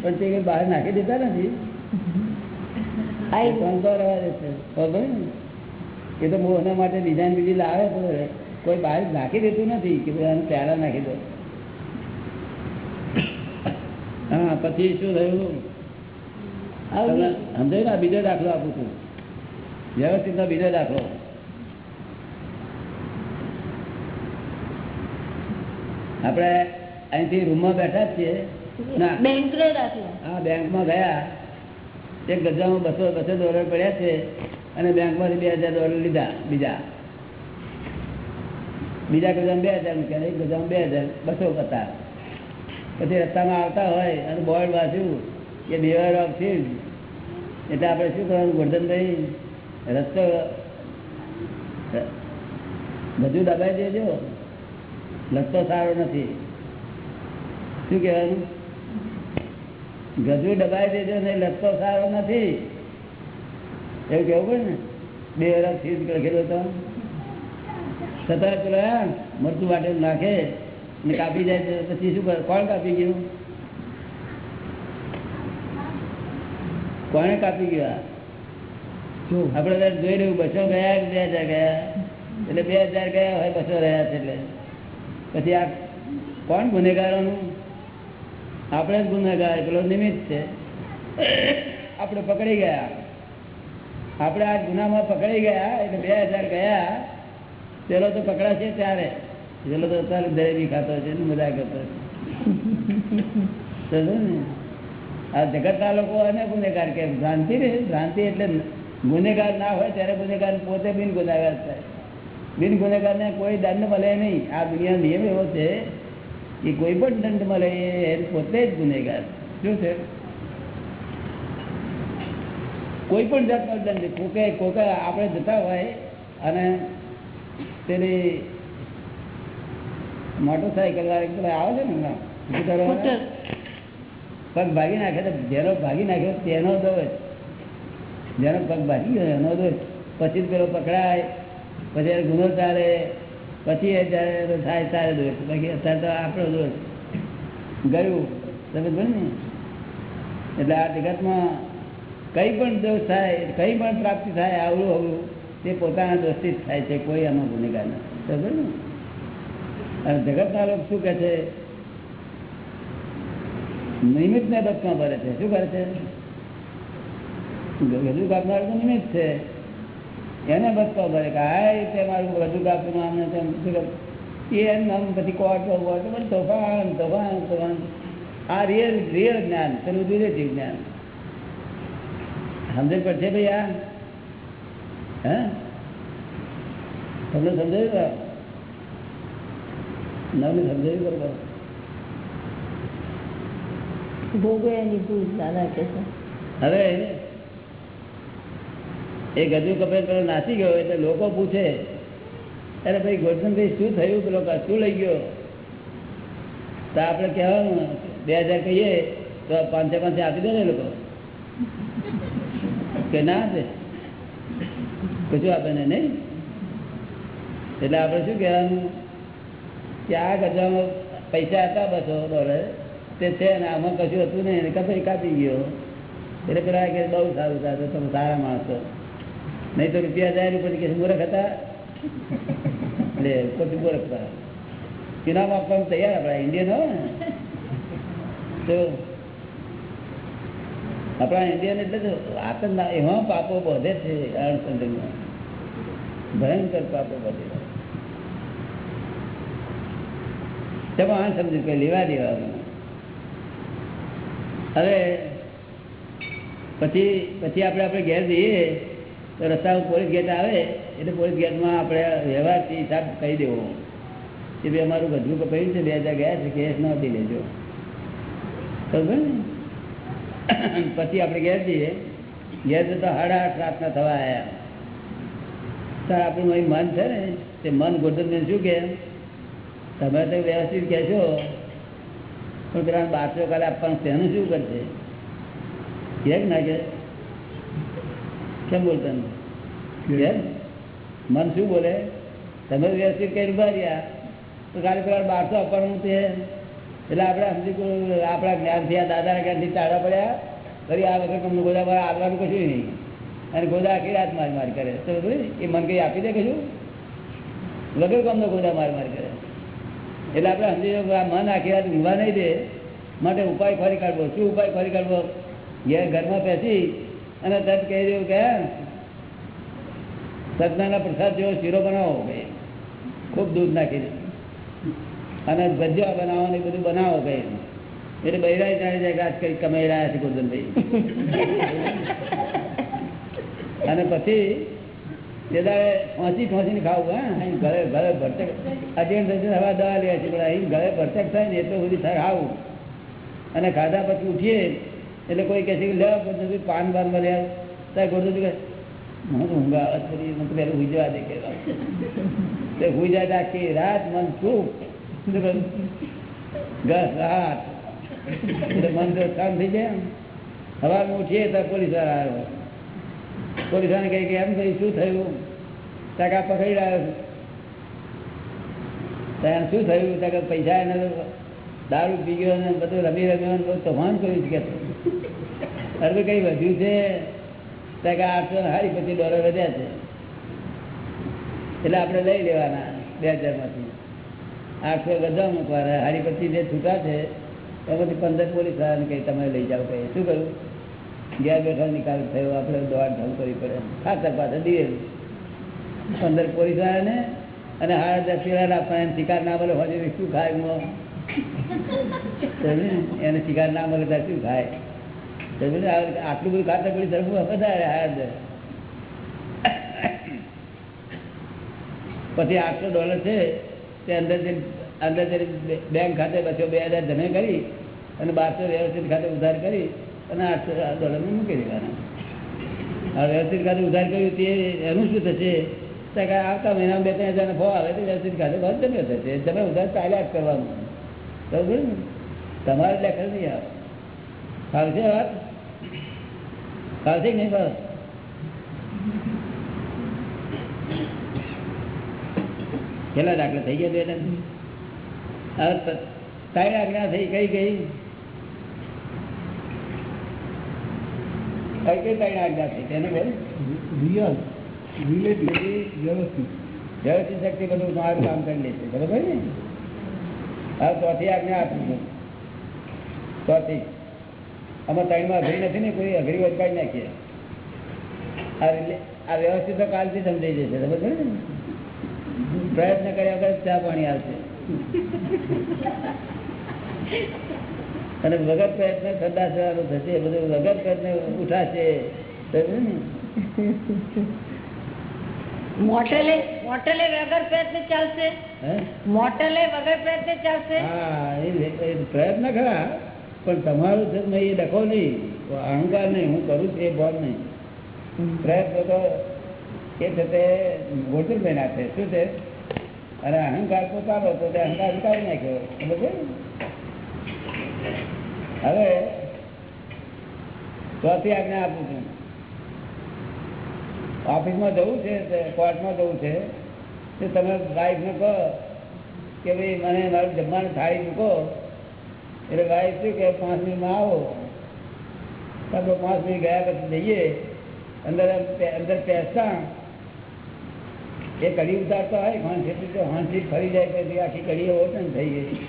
પણ તે કંઈ બહાર નાખી દેતા નથી. આ એ તો અંદર રહેવા દે છે. ખબર ને? એ તો મોહના માટે ડિઝાઇન બીજી લાવે તો કોઈ બહાર નાખી દેતું નથી કે આને પ્યારા નાખી દો. હા પછી શું થયું? સમજાયું ને? બીજો દાખલો આપું છું. વ્યવસ્થિત બીજો દાખલો. આપણે અહીંથી રૂમમાં બેઠા જ છીએ. હા બેંકમાં ગયા. એક ગજામાં બસો બસો ડોલર પડ્યા છે અને બેંકમાંથી બે હજાર ડોલર લીધા બીજા. બીજા ગજામાં બે હજાર મૂક્યા, એક ગજામાં બે હજાર, બસો હતા પછી રસ્તામાં આવતા હોય અને બોર્ડ વાંચ્યું કે બેવર ઓફ એટલે આપણે શું કરવાનું? ગોરધનભાઈ, રસ્તો બધું દબાઈ દેજો. રસ્તો સારો નથી. શું કહેવાનું? ગજુ દબાઈ દેજો ને લગતો સારો નથી. એવું કેવું પડે ને? બે હજાર ફીસ લખેલો હતો. છતાં પેલા મરચું વાટે નાખે ને કાપી જાય પછી શું કરે? કોણ કાપી ગયું? કોણે કાપી ગયા આપણે ત્યારે જોઈ રહ્યું બસો ગયા બે હજાર ગયા? એટલે બે હજાર ગયા હોય બસો રહ્યા છે એટલે. પછી આ કોણ ગુનેગારોનું? આપણે જ ગુનેગાર પેલો નિમિત્ત છે. આપણે પકડી ગયા. આપણે આ ગુનામાં પકડી ગયા એટલે બે હજાર ગયા. પેલો તો પકડાશે ત્યારે. પેલો તો અત્યારે દરેબી ખાતો છે મજા કરતો છે. ને? આ લોકો અને ગુનેગાર કે ભ્રાંતિ રે, ભ્રાંતિ એટલે ગુનેગાર ના હોય ત્યારે ગુનેગાર પોતે બિન ગુનેગાર થાય. બિન ગુનેગારને કોઈ દંડ મળે નહીં. આ દુનિયા નિયમ એવો છે કે કોઈ પણ દંડ મળે એ પોતે જ ગુનેગાર. શું છે? કોઈ પણ જાતનો દંડ. કોકે કોકે આપણે જતા હોય અને પેલી મોટરસાયકલ આવે છે ને. પગ ભાગી નાખે તો જેનો ભાગી નાખ્યો તેનો દોષ જેનો પગ ભાગી ગયો એનો દોષ પછી પેલો પકડાય પછી ગુનો ચાલે પછી જ્યારે થાય ત્યારે દોષ બાકી અત્યારે તો આપણો દોષ ગયું. તમે ને? એટલે આ જગતમાં કઈ પણ દોષ થાય કઈ પણ પ્રાપ્તિ થાય આવડું અવળું. તે પોતાના દ્રષ્ટિ થાય છે, કોઈ આમાં ગુનેગાર નથી. સમજો ને? અને લોકો શું કહે છે? નિમિત્ત ને દત્તમાં ભરે છે. શું કરે છે? ગજુ કાપનાર તો નિમિત્ત છે. એને બચકા ભરે કે આ તે મારું ગજુ કાપ્યું આમને તેમ એ એમ આમ પછી કોર્ટ વોટ બધું તોફાન તોફાન તોફાન. આ રિયલ રિયલ જ્ઞાન, પેલું રિલેટિવ જ્ઞાન. સમજણ પડશે ભાઈ આ? હે? તમને સમજાયું નવને સમજાયું બરોબર ભોગવે એની ભૂલ દાદા કે છે. હવે એ ગજુ કપે પેલો નાસી ગયો એટલે લોકો પૂછે અરે ભાઈ ગોરધનભાઈ શું થયું? પેલો શું લઈ ગયો? તો આપણે કહેવાનું બે હજાર કહીએ તો પાંચે પાંચે આપી દે ને લોકો. કે ના આપે? કશું આપણને નહીં. એટલે આપણે શું કહેવાનું? કે આ ગજામાં પૈસા હતા બસો ડોલર તે છે ને આમાં કશું હતું નહીં. કપાઈ કાપી ગયો. એટલે પેલા કે બહુ સારું સારું તમે સારા માણસો. નહીં તો રૂપિયા જાય પછી કે મૂર્ખ હતા? એટલે પછી મૂર્ખ હતા. ઇનામ આપવાનું તૈયાર આપણા ઇન્ડિયન હોય ને. તો આપણા ઇન્ડિયન એટલે તો આતંક એમાં પાપો બધે છે અણસંજોગમાં ભયંકર પાપો બધે તમે આ સમજુ કે લેવા દેવાનું હવે પછી પછી આપણે આપણે ઘેર જઈએ, તો રસ્તામાં પોલીસ ગેટ આવે, એટલે પોલીસ ગેટમાં આપણે વ્યવહારથી હિસાબ કહી દેવો. કે ભાઈ, અમારું બધું કપાયું છે, બે હજાર ગયા છે, કેસ નથી લેજો. ખબર ને? પછી આપણે ઘેર જઈએ. ઘેર જતા સાડા આઠ રાતના થવા આવ્યા સર આપણું અહીં મન છે ને તે મન ગોઠવને શું કે તમે તો વ્યવસ્થિત કહેશો પણ પેલા બારસો કાલે આપવાનું તેનું શું કરશે? કે ના કે. કેમ બોલતા? મન શું બોલે? તમે વ્યવસ્થિત કઈ ઊભા રહ્યા. તો કાલે પેલા બારસો આપવાનું તે એટલે આપણે સમજી આપણા જ્ઞાનથી આ દાદાના જ્ઞાનથી તાળા પડ્યા. ફરી આ વખત તમને બધા આવવાનું કશું નહીં. અને ગોદા આખી રાત માર કરે. તો એ મન કઈ આપી દે કશું વગર કામનો ગોદા માર કરે. એટલે આપણે સમજી મન આખી રાત ઊંઘવા નહીં દે, માટે ઉપાય ફરી કાઢવો. શું ઉપાય ફરી કાઢવો? ઘેર ઘરમાં બેસી અને તરત કહી દેવું કે સજનાના પ્રસાદ જેવો શીરો બનાવો. ભાઈ ખૂબ દૂધ નાખી દે. અને ગજ્જા ને બધું બનાવો ભાઈ એટલે બૈરાય જાણી જાય કે આજ કઈ કમાઈ રહ્યા છે ગોરધનભાઈ. અને પછી તે દાડે ફોંસી ફોંસીને ખાવું, હા. અહીં ઘરે ઘરે ભરતક. અજેન્ટ હવા દવા લેવા છે, પણ અહીં ઘરે ભરતક થાય ને એટલું થાય ખાવું અને ખાધા પછી ઉઠીએ, એટલે કોઈ કહે છે કે લેવા ગોરધનભાઈ પાન બાન મળ્યા ત્યારે ગોરધનભાઈ કે મને ઊંઘ આવે છે બધી. મને પહેલું હુઈ દે કે તે હુઈ રાત મન ચૂપ ઘર રાત. એટલે મન તો શાંત થઈ જાય. સવારમાં ઉઠીએ ત્યારે પોલીસવાળા આવ્યો. પોલીસ ને કહે કે, એમ ભાઈ શું થયું? ટકા પકડી રહ્યો શું થયું? ત્યાં પૈસા એને દારૂ પી ગયો ને બધું રમી રમ્યો બધું તોફાન કર્યું છે કે. અરે કઈ વધ્યું છે? ત્યાં કે આઠસો હારી પછી ડોલર વધ્યા છે. એટલે આપણે લઈ લેવાના બે હજારમાંથી. આઠસો બધા મૂકવાના. હારી પછી જે છૂટા છે, એમાંથી પંદર પોલીસ વાળાને કહી તમે લઈ જાઓ. કહી શું કરું ઘેર બેઠા નિકાલ થયો, આપણે દોડ ધામ કરવી પડે. ખાતર પાછળ દઈએ અંદર પોલીસ વાળાને અને હાડા દસ પેલા એને શિકાર ના મળે હોય શું ખાય ને? એને શિકાર ના મળે ત્યાં શું ખાય? ને? આટલું બધું ખાતર પડી સરખું વધારે દસ. પછી આઠસો ડોલર છે, તે અંદર અંદર બેંક ખાતે પછી બે હજાર જમે કરી અને બારસો વ્યવસ્થિત ખાતે ઉધાર કરી અને આઠસો ડોલર મૂકી દેવાના. હવે વ્યવસ્થિત ખાતે ઉધાર કર્યું, તે એનું શું થશે? આવતા મહિના બે ત્રણ હજાર ફો આવે તો વ્યવસ્થિત ખાતે બંધ જમ્યો થશે. તમે ઉધાર ચાલ્યા જ કરવાનું. બરોબર ને? તમારે લેખર નહીં આવે. ફાવશે વાત? ફાવશે નહીં ફાવ કેટલા દાખલા થઈ ગયા બેટા હવે ત- ત્રણ આજ્ઞા થઈ, કઈ કઈ? કઈ કઈ ત્રણ આજ્ઞા છે તેને બોલ. રિયલ રિલેટિવ વ્યવસ્થિત. વ્યવસ્થિત શક્તિ બધું મારું કામ કરી લેશે બરોબર ને? હા ચોથી આજ્ઞા આપું છું. ચોથી. આમાં ત્રણમાં અઘરી નથી ને કોઈ અઘરી વચકાઈ નાખીએ. આ વ્યવસ્થિત તો કાલથી સમજાઈ જશે છે ને? પ્રયત્ન કર્યા વગર ચા પાણી આવશે. અને વગર પ્રયત્ન ઠંડા થવાનું થશે બધું વગર પ્રયત્ન ઉઠાશે. ને? મોટેલે મોટેલે વગર પ્રયત્ન ચાલશે? મોટેલે વગર પ્રયત્ન ચાલશે? હા એ એ પ્રયત્ન ખરા. પણ તમારું છે એ ડખો નહીં. અહંકાર નહીં હું કરું છું એ બોલ નહીં. પ્રયત્ન તો એ છે તે ગોચરભાઈ નાખે. શું છે? અને અહંકાર પોતાનો તો તે અહંકાર ઉતારી નાખ્યો? હવે ચોથી આજ્ઞા આપું છું. ઓફિસમાં જવું છે કોર્ટમાં જવું છે તે તમે વાઈફને કહો કે ભાઈ મને મારું જમવાનું થાળી મૂકો. એટલે વાઈફ શું કે, પાંચ મિનિટમાં આવો. આપણે પાંચ મિનિટ ગયા પછી જઈએ. અંદર અંદર પહેરતા એ કઢી ઉતારતા હોય હાંસી તો હાંસી ફરી જાય, પછી આખી કઢી ને થઈ ગઈ.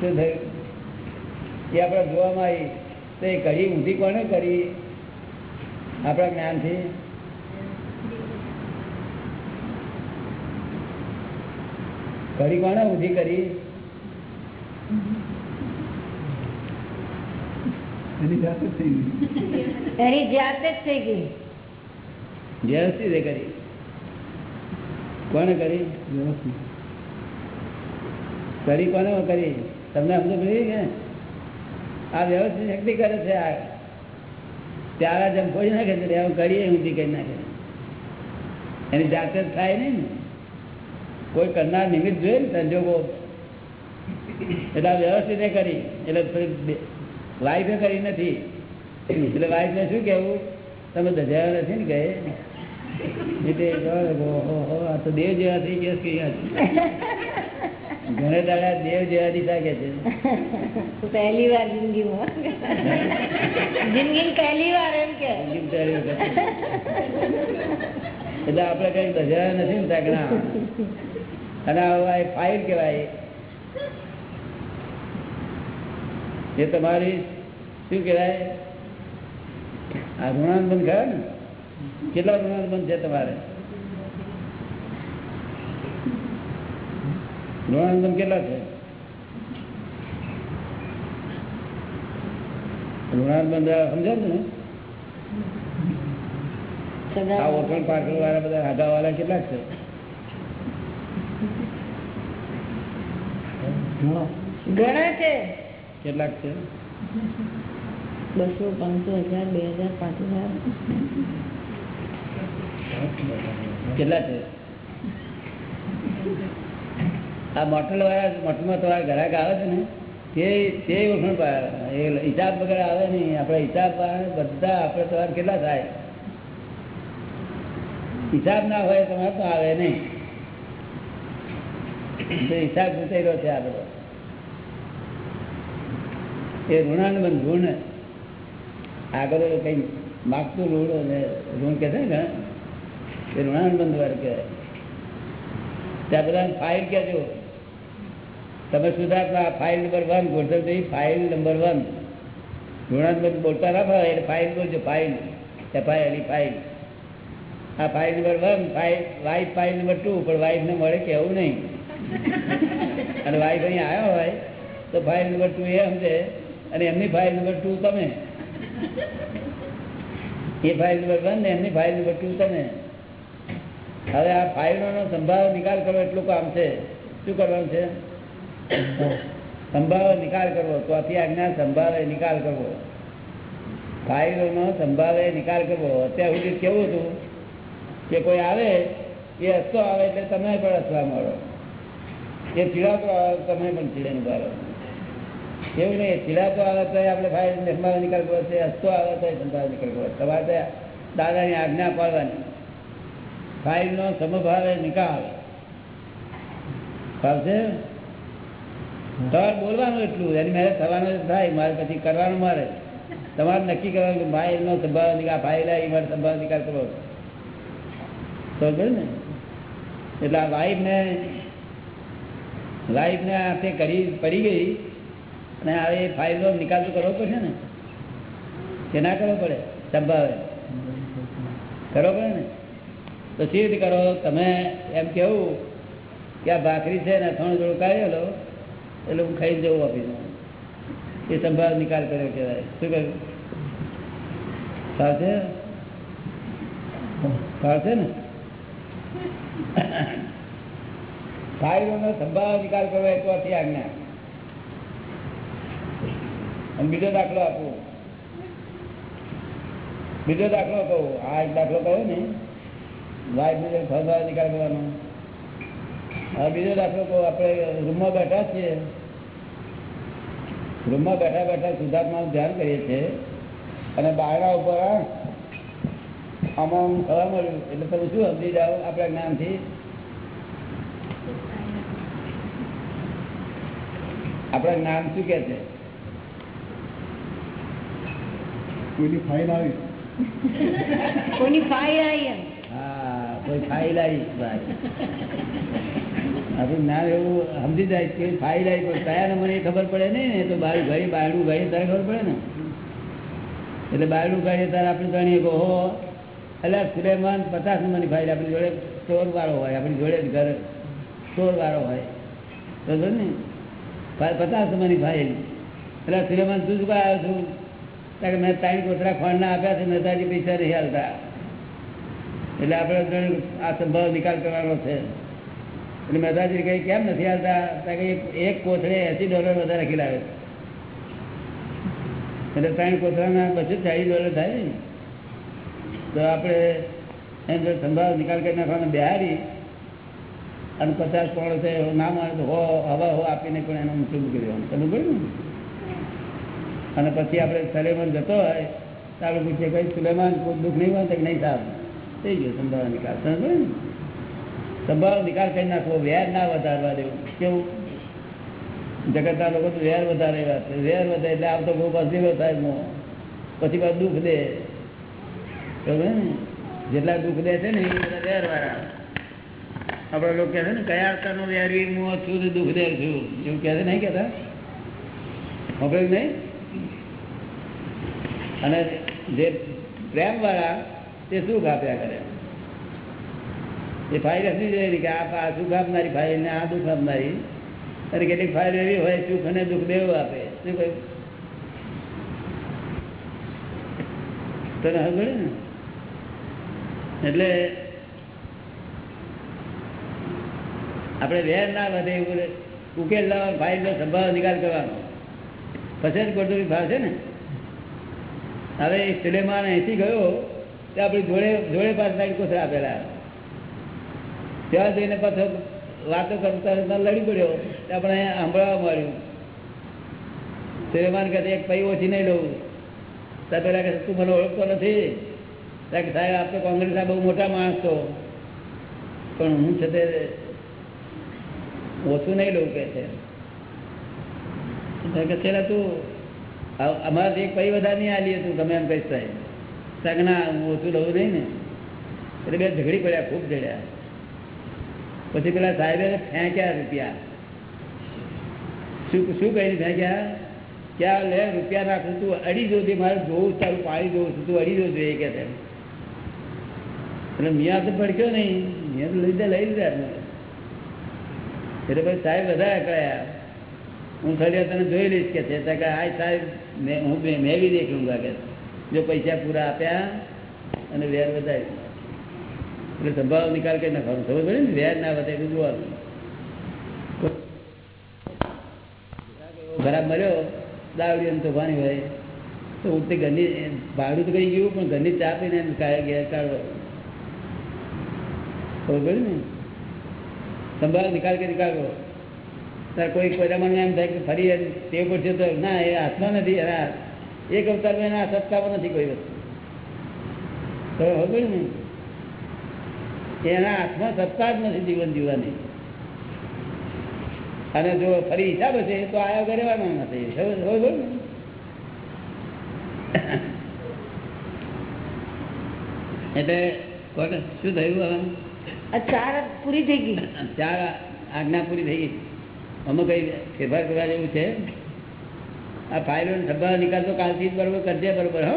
શું થયું? એ આપણે જોવામાં આવી તો એ કઢી ઊંધી કોને કરી? આપણા જ્ઞાનથી. કઢી કોને ઊંધી કરી. એની જાતે જ થઈ ગઈ. એની જાતે જ થઈ ગઈ. વ્યવસ્થિત એ કરી. કોને કરી? વ્યવસ્થિત. કરી કોને કરી. તમને સમજ પડી ને આ વ્યવસ્થિત શક્તિ કરે છે આ. ત્યારે જેમ કોઈ નાખે છે એમ કરીએ ઊંધી કરી નાખે. એની જાતે જ થાય નહીં ને. કોઈ કરનાર નિમિત્ત જોઈએ ને સંજોગો. એટલે વ્યવસ્થિત કરી. એટલે થોડી વાઈફે કરી નથી. એટલે વાઈફને શું કહેવું? તમે ધજાયો નથી ને કહે. એટલે આ તો દેવ જેવા થઈ ગયા ઘણે દાડા દેવ જેવા કે છે. પહેલી વાર જિંદગીમાં. જિંદગી પહેલી વાર એમ કે. એટલે આપડે કઈ દજાયા નથી ને તાકડા અને આ ફાઇલ કેવાય એ તમારી શું કેવાય આ ઋણાનુબંધ ખરા ને? કેટલા ઋણાનુબંધ છે તમારે? ઋણાનુબંધ કેટલા છે? ઋણાનુબંધ સમજો ને? આ ઓળખાણ વાળા બધા હાગા વાળા કેટલાક છે ઘણા છે. કેટલાક છે? બસો પાંચસો હજાર બે હજાર પાંચ હજાર. કેટલા છે? આ મોટલ વાળા મોટલમાં તમારા ગ્રાહક આવે છે ને, તે તે ઓળખણ એ હિસાબ વગર આવે નહીં. આપણે હિસાબ બધા આપણે તમારે કેટલા થાય? હિસાબ ના હોય તમારે તો આવે નહીં. હિસાબ ગુતેલો છે આ બધો. એ ઋણાનુબંધ ઋણ આગળ કઈ માગતું ઋણ અને ઋણ કે છે ને, એ ઋણાનુબંધ વર્ગ કહેવાય. ત્યાં બધા ફાઇલ કહેજો. તમે સુધાર્થમાં ફાઇલ નંબર વન ગોઠવણી ફાઇલ નંબર વન ગુણાત્મક બોલતા ના ભાવે એટલે ફાઇલ બોલજો file F file L file number one file wife file number two પણ વાઇફને મળે કેવું નહીં. અને વાઇફ અહીંયા આવ્યો હોય, તો ફાઇલ નંબર ટુ એ સમજે, અને એમની ફાઇલ નંબર ટુ તમે. એ ફાઇલ નંબર વન ને એમની ફાઇલ નંબર ટુ તમે. હવે આ ફાઇલોનો સંભાવ નિકાલ કરવો એટલું કામ છે. શું કરવાનું છે? સંભાવ નિકાલ કરવો. તો આથી આજ્ઞા સંભાવે નિકાલ કરવો. ફાઇલોનો સંભાળે, નિકાલ કરવો. અત્યાર સુધી કેવું હતું કે કોઈ આવે, એ હસતો આવે એટલે તમે પણ હસવા મળો એ ચીડાતો આવે તમે પણ ચીડે ઉભારો. એવું નહીં ચીડાતો આવે તો આપણે ફાઇલ સંભાળે, નિકાલ કરવો. છે હસતો આવે તો સંભાળે, નિકાલ કરવો. તમારે દાદાની આજ્ઞા પાડવાની. ફાઇલનો સમભાવે નિકાલ. ફાવશે? તમારે બોલવાનું એટલું, એની મેરેજ થવાનું થાય, મારે પછી કરવાનું મારે. તમારે નક્કી કરવાનું કે ફાઇલનો સંભાવ અધિકાર ફાઇલ આવી મારે સંભાવ અધિકાર કરો. સમજે ને. એટલે આ વાઈફને વાઈફને હાથે કરી, પડી ગઈ, અને હવે એ ફાઇલનો નિકાલ તો કરવો પડશે ને. કે ના કરવો પડે સંભાવે કરવો પડે ને. તો સી રીતે કરો? તમે એમ કેવું કે આ ભાખરી છે ને અથાણું થોડું કાઢી લો એટલે હું ખાઈ જવું ઓફિસમાં એ સંભાવ નિકાલ કર્યો કહેવાય. શું કહ્યું? ફાવશે ફાવશે ને? ફાઇલોનો સંભાવ નિકાલ કરવો એ ચોથી આજ્ઞા. અને બીજો દાખલો આપું. બીજો દાખલો કહું. આ એક દાખલો કહ્યો ને. વાઇફ ને સંભાવ નિકાલ કરવાનો. હવે બીજો દાખલો કહું. આપણે રૂમમાં બેઠા છીએ. રૂમમાં બેઠા બેઠા શુદ્ધાત્માનું ધ્યાન કરીએ છીએ અને બારણા ઉપર આમાં થવા મળ્યું. એટલે તમે શું સમજી જાઓ આપણા જ્ઞાનથી? આપણા જ્ઞાન શું કે છે? કોઈની ફાઇલ આવી? કોઈની ફાઇલ આવી હા કોઈ ફાઇલ આવી ભાઈ. આપણું જ્ઞાન એવું સમજી જાય કે ફાઇલ આવી પણ કયા એ ખબર પડે ને તો બાર ઘડી બારણું ઘડી તારે ખબર પડે ને. એટલે બારણું ઘડી તારે આપણે જાણીએ કે હો એટલે સુલેમાન પચાસ નંબરની ફાઇલ આપણી જોડે સ્ટોર વાળો હોય, આપણી જોડે જ ઘર સ્ટોર વાળો હોય. બરોબર ને? પચાસ નંબરની ફાઇલ. એટલે સુલેમાન તું શું આવ્યો છું? કારણ કે મેં ત્રણ કોથરા ખોંડના આપ્યા છે, મેં તારી પૈસા નહીં હાલતા એટલે આપણે આ સંભાવ નિકાલ કરવાનો છે. એટલે મહેતાજી કઈ કેમ નથી આવતા એક- કોથળે એસી ડોલર વધારે ખીલાવે એટલે ત્રણ કોથળાના બસો ચાલીસ ડોલર થાય ને. તો આપણે એમ જો સંભાવ નિકાલ કરી નાખવાનો બિહારી અને પચાસ પોણો છે ના મળે તો હો, હવા, હો આપીને પણ એનું ઊંચું મૂકી દેવાનું. તમે કહ્યું અને પછી આપણે સલેમાન જતો હોય, તો આપણે પૂછીએ કઈ સુલેમાન કોઈ દુઃખ નહીં હોય તો નહીં સાહેબ? થઈ ગયો સંભાવ નિકાલ. સમજ ને? સંભાવ નિકાલ કરી નાખવો, વેર ના વધારવા દેવું. કેવું? જગતના લોકો તો વેર વધારે વેર વધે એટલે આવતો બહુ પસીલો થાય નો પછી પાછું દુઃખ દે. ને? જેટલા દુઃખ દે છે ને, એ બધા વેર વાળા આપડે લોકો કહે છે ને કયા અવતારનો વેરવી, હું છું દુઃખ દેર છું. એવું કહે છે નહીં કહેતા? ખબર નહીં? અને જે પ્રેમ વાળા તે સુખ આપ્યા કરે. એ ફાઇલ સમજી જાય કે આ સુખ આપનારી ફાઇલ ને આ દુઃખ આપનારી. અને કેટલીક ફાઇલ એવી હોય, સુખ અને દુઃખ દેવું આપે. શું કહ્યું? તને હવે ને? એટલે આપણે વેર ના વધે એવું ઉકેલ લાવવાનો ફાઇલનો સંભાવ નિકાલ કરવાનો. પછી જ ગોઠવી ભાવ છે ને. હવે સુલેમાન અહીંથી ગયો, તો આપણી જોડે જોડે પાસ કોથળા આપેલા. ત્યાં જઈને પાછો વાતો કરતા લડી પડ્યો. આપણે સાંભળવા મળ્યું સુલેમાન કહે એક પૈ ઓછી નહીં લઉં. ત્યાં પેલા કહે તું મને ઓળખતો નથી. કે, સાહેબ, આપ તો કોંગ્રેસના બહુ મોટા માણસ છો. પણ હું છે તે ઓછું નહીં લઉં કે છે. કે, છેલ્લા તું અમારાથી એક પૈ વધારે નહીં આલી હતું, તમે એમ કહીશ સાહેબ. ત્યાં ના, હું ઓછું લઉં નહીં ને. એટલે બે ઝઘડી પડ્યા, ખૂબ ઝઘડ્યા. પછી પેલા સાહેબે ફેંક્યા રૂપિયા. શું શું કહીને ફેંક્યા? ક્યાં લે, રૂપિયા નાખું તું, અડી જોતી મારે જોવું તારું પાણી જોવું છું, તું અડી જો એ કે છે. એટલે મિયા તો ભડક્યો નહીં, મિયા તો લીધે લઈ લીધા એટલે પછી સાહેબ બધા અકળાયા. હું વાર તને જોઈ લઈશ કે છે. કે આ સાહેબ, મેં બી દેખ લૂંગા કે જો પૈસા પૂરા આપ્યા અને વેર વધારી એટલે સંભાવ નિકાલ કરી નાખવાનો. ખબર પડે ને? વેર ના વધે એટલું જોવાનું. ખરાબ મળ્યો? દાવડી અને તોફાની હોય. તો ઉઠતે ઘરની ભાડું તો કઈ ગયું, પણ ઘરની ચા પીને એમ કાઢે ખબર પડે ને? સંભાવ નિકાલ કરી કાઢવો તાર કોઈ કોઈના એમ થાય કે ફરી તે પડશે તો ના, એ હાથમાં નથી એના એક અવતારમાં એના સત્તામાં નથી કોઈ વસ્તુ. ખબર પડે ને? એના હાથમાં સત્તા જ નથી જીવન જીવવાની. અને જો ફરી હિસાબ હશે તો આયો રહેવાનો નથી એટલે શું થયું હવે? આ ચાર પૂરી થઈ ગઈ. ચાર આજ્ઞા પૂરી થઈ ગઈ. અમે કઈ ફેરફાર કરવા જેવું છે? આ ફાઇલો સંભાવ નિકાલ તો કાલથી જ બરોબર કરજે બરોબર હો.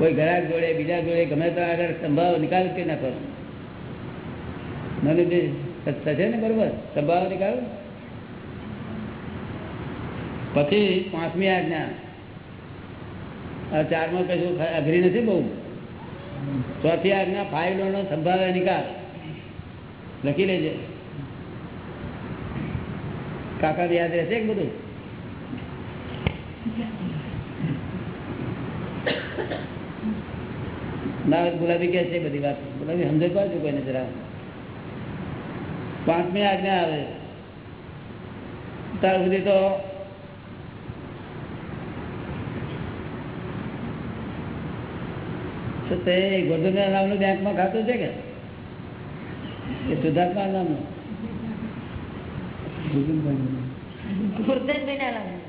કોઈ ઘરાક જોડે, બીજા જોડે ગમે તો આગળ સંભાવ નિકાલ કે ના કરો? મને જે થશે ને બરોબર? સંભાવ નિકાલ? પછી પાંચમી આજ્ઞા. ચારમાં કશું અઘરી નથી બહુ? ચોથી આજ્ઞા ફાઇલોનો સંભાવે નિકાલ. લખી લેજે. કાકા યાદ રહેશે બધું? ના ગુલાબી કે છે બધી વાત. ગુલાબી સમજ પાડજો કોઈને જરા. પાંચમી આજ્ઞા આવે. ત્યાર સુધી તો તો ગોધુના નામનું બેંકમાં ખાતું છે કે? એ સુધાર્થના નામનું. ગુરધનભાઈ ના લાગે